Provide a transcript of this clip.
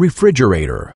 refrigerator.